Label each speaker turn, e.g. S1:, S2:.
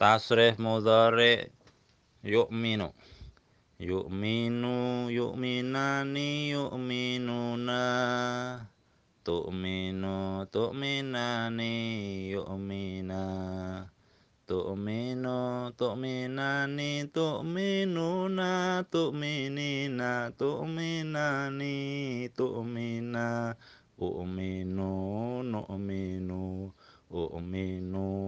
S1: tasreh mudhari yu'minu. Yu'minu yu'minani yu'minuna. Tu'minu tu'minani yu'mina. Tu'minu tu'minani tu'minuna. Tu'minina tu'minani tu'mina. U'minu nu'minu. U'minu nu'minu